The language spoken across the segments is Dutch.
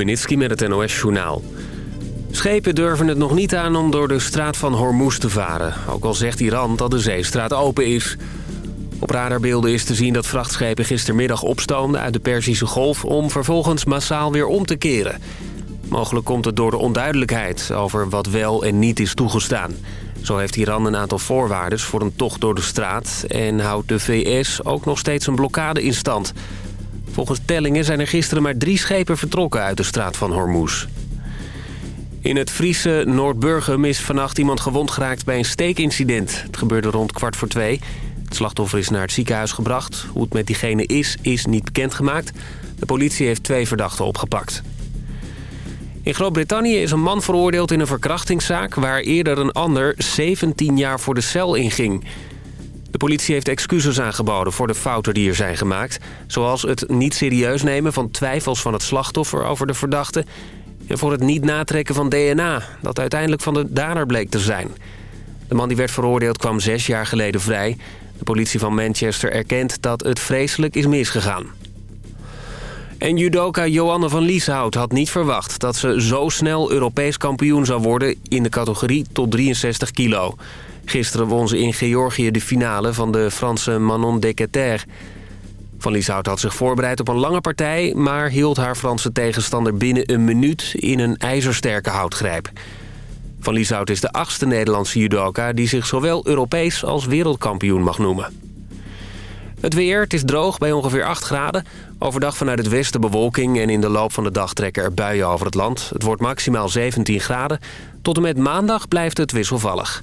Benitski met het NOS-journaal. Schepen durven het nog niet aan om door de straat van Hormuz te varen. Ook al zegt Iran dat de zeestraat open is. Op radarbeelden is te zien dat vrachtschepen gistermiddag opstoomden uit de Perzische Golf... om vervolgens massaal weer om te keren. Mogelijk komt het door de onduidelijkheid over wat wel en niet is toegestaan. Zo heeft Iran een aantal voorwaarden voor een tocht door de straat... en houdt de VS ook nog steeds een blokkade in stand... Volgens tellingen zijn er gisteren maar drie schepen vertrokken uit de straat van Hormuz. In het Friese Noordburgum is vannacht iemand gewond geraakt bij een steekincident. Het gebeurde rond kwart voor twee. Het slachtoffer is naar het ziekenhuis gebracht. Hoe het met diegene is, is niet bekendgemaakt. De politie heeft twee verdachten opgepakt. In Groot-Brittannië is een man veroordeeld in een verkrachtingszaak... waar eerder een ander 17 jaar voor de cel inging... De politie heeft excuses aangeboden voor de fouten die er zijn gemaakt. Zoals het niet serieus nemen van twijfels van het slachtoffer over de verdachte... en voor het niet natrekken van DNA, dat uiteindelijk van de dader bleek te zijn. De man die werd veroordeeld kwam zes jaar geleden vrij. De politie van Manchester erkent dat het vreselijk is misgegaan. En judoka Joanne van Lieshout had niet verwacht dat ze zo snel Europees kampioen zou worden in de categorie tot 63 kilo. Gisteren won ze in Georgië de finale van de Franse Manon Decater. Van Lieshout had zich voorbereid op een lange partij... maar hield haar Franse tegenstander binnen een minuut in een ijzersterke houtgrijp. Van Lieshout is de achtste Nederlandse judoka... die zich zowel Europees als wereldkampioen mag noemen. Het weer, het is droog bij ongeveer 8 graden. Overdag vanuit het westen bewolking en in de loop van de dag trekken er buien over het land. Het wordt maximaal 17 graden. Tot en met maandag blijft het wisselvallig.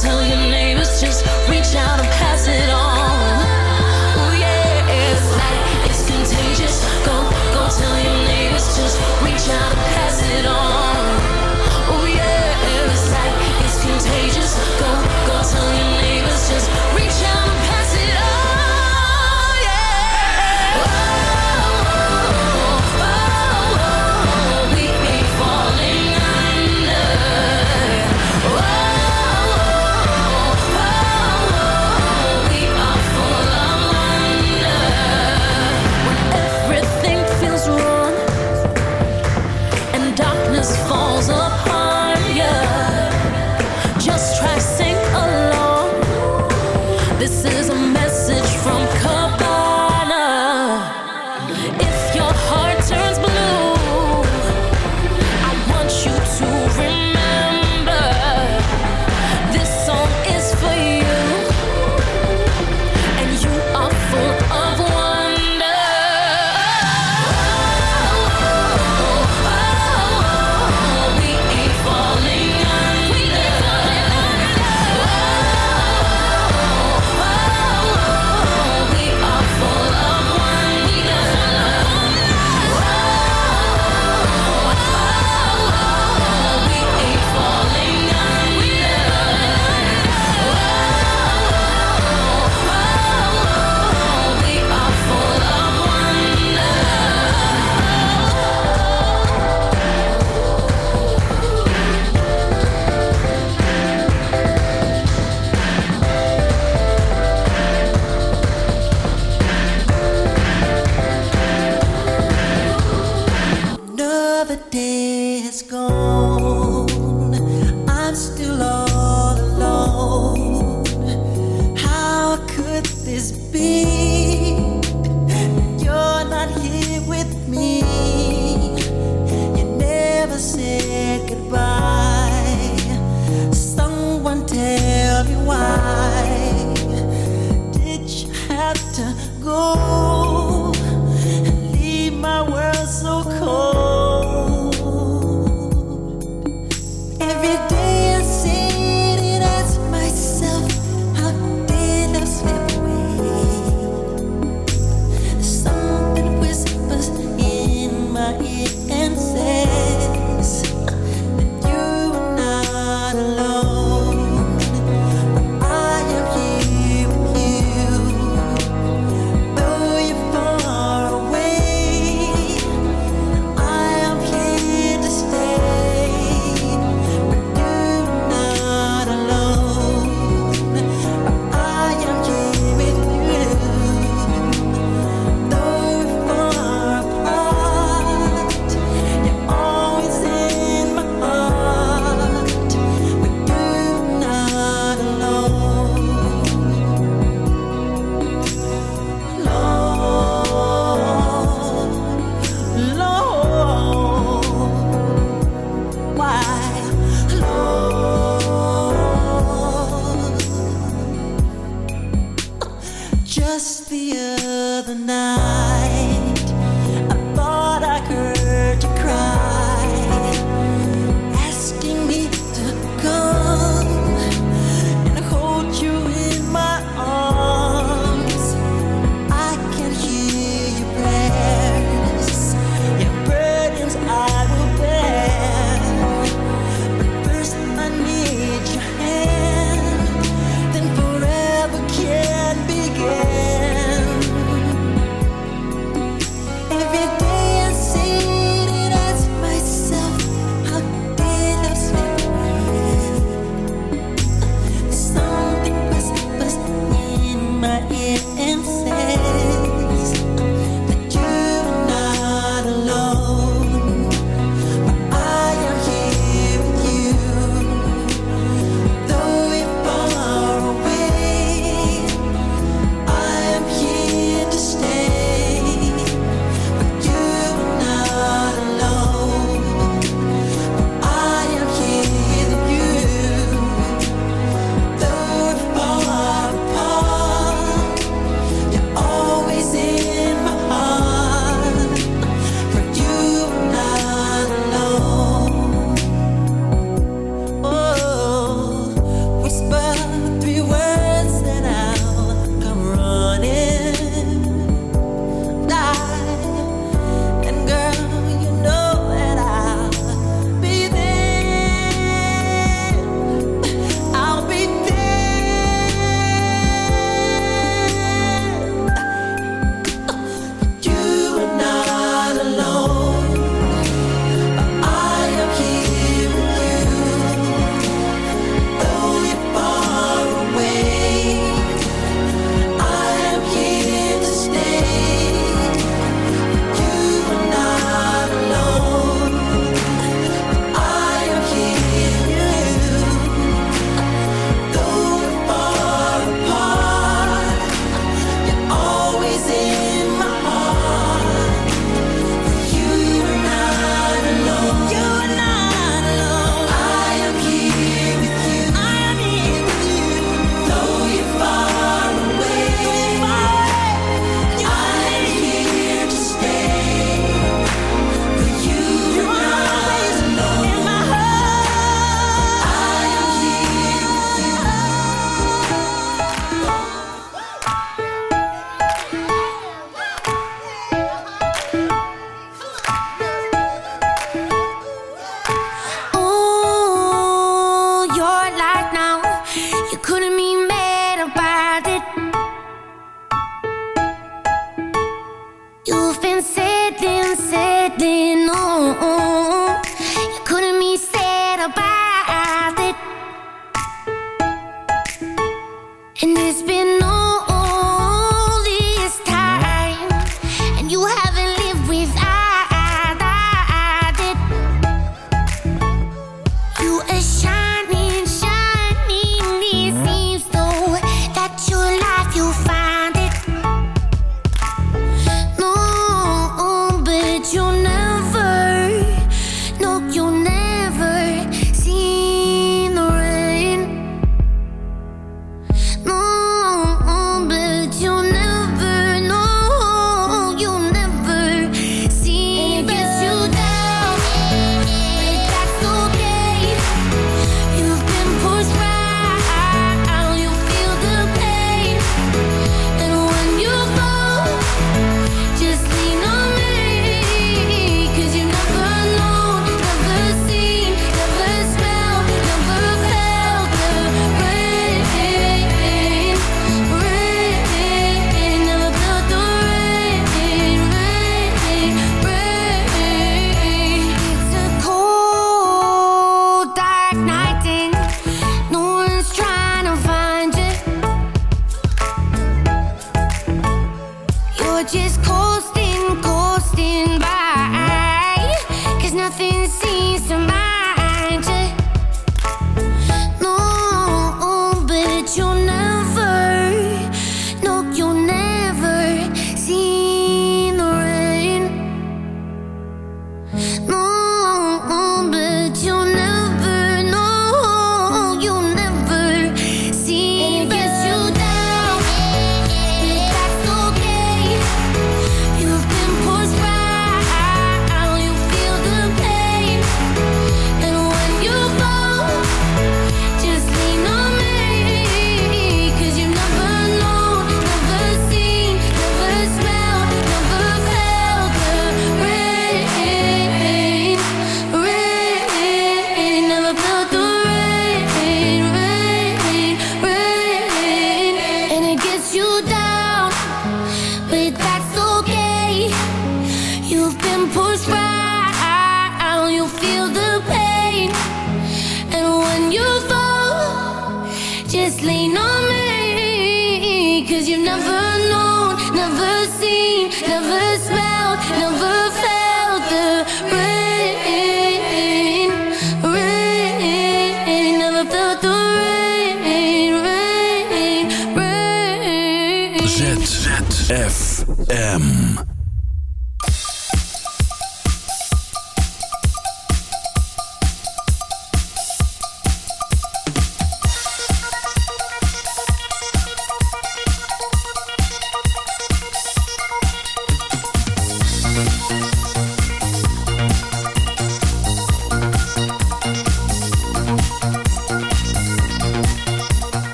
Tell your name just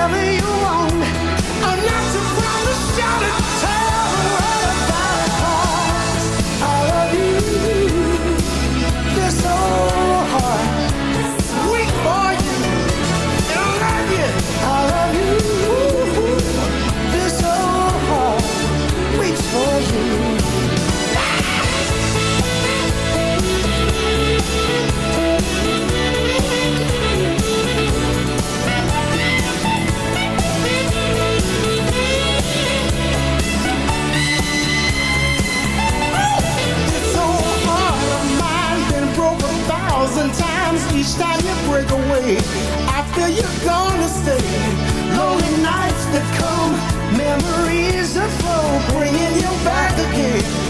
whatever you want. after you're gonna stay. Lonely nights that come, memories of flow, bringing you back again.